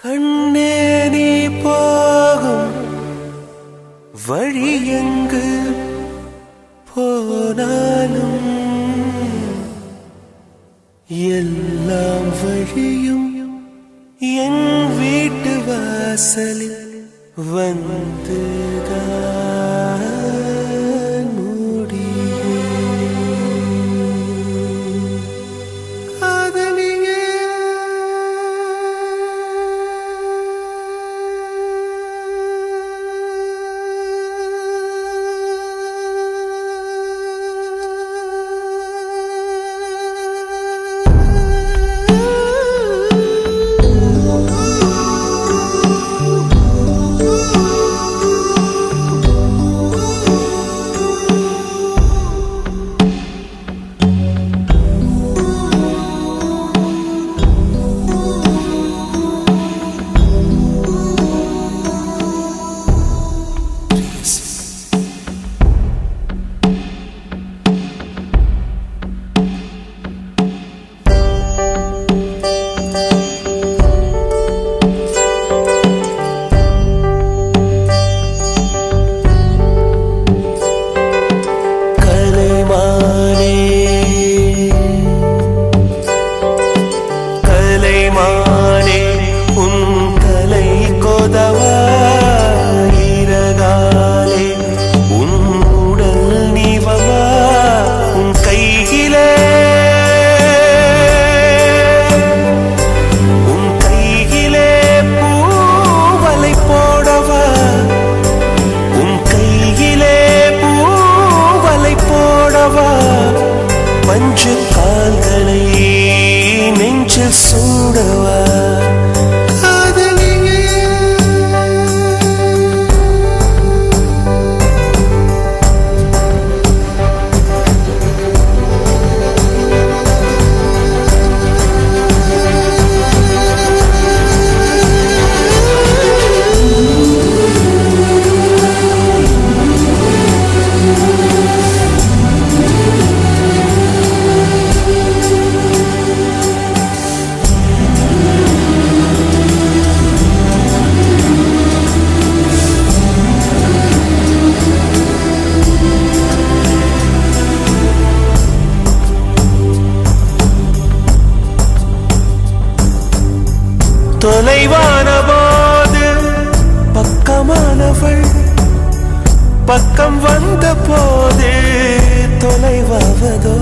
கண்ணே நீ போகும் வழி எங்கு போனாலும் எல்லாம் வழியும் என் வீட்டு வாசலில் வந்துதான் பக்கமானவள் பக்கம் வந்த போது தொலைவாவதோ?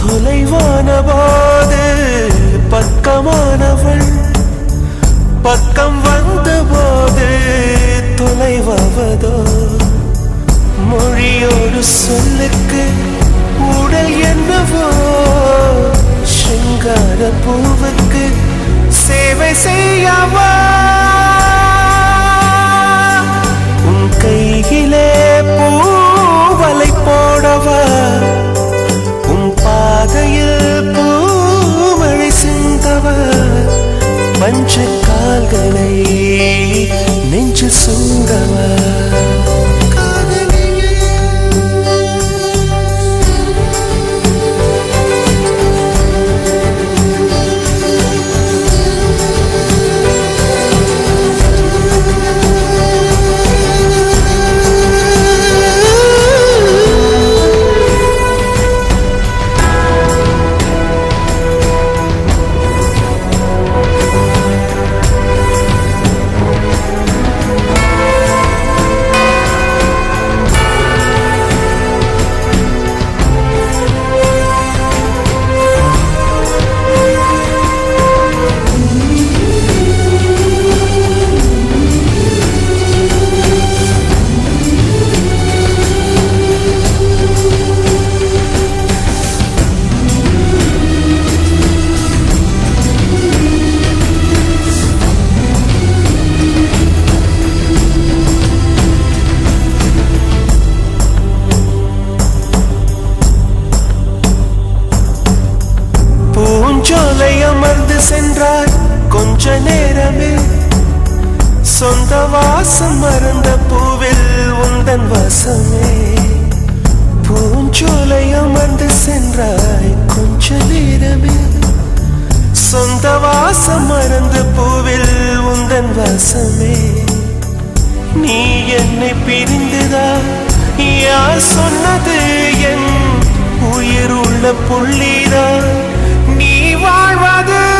தொலைவான போது பக்கமானவள் பக்கம் வந்த போது தொலைவாவதோ? மொழியோடு சொல்லுக்கு உடல் என்னவோ? சிங்கார பூவுக்கு world சென்றார் கொஞ்ச நேரமே. சொந்த வாசம் மறந்த பூவில் உந்தன் வாசமே. பூஞ்சோலை அமர்ந்து சென்றாய் கொஞ்ச நேரமே. சொந்த வாசம் மறந்த பூவில் உந்தன் வாசமே. நீ என்னை பிரிந்துதா? யார் சொன்னது? என் உயிர் உள்ள புள்ளிதான். நீ வாழ்வது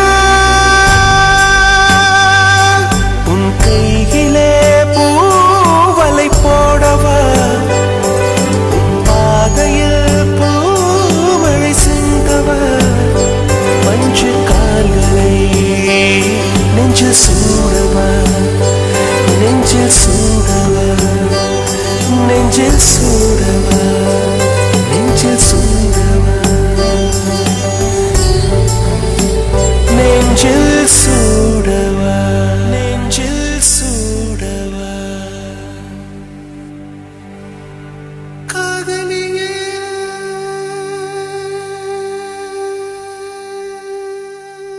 sudah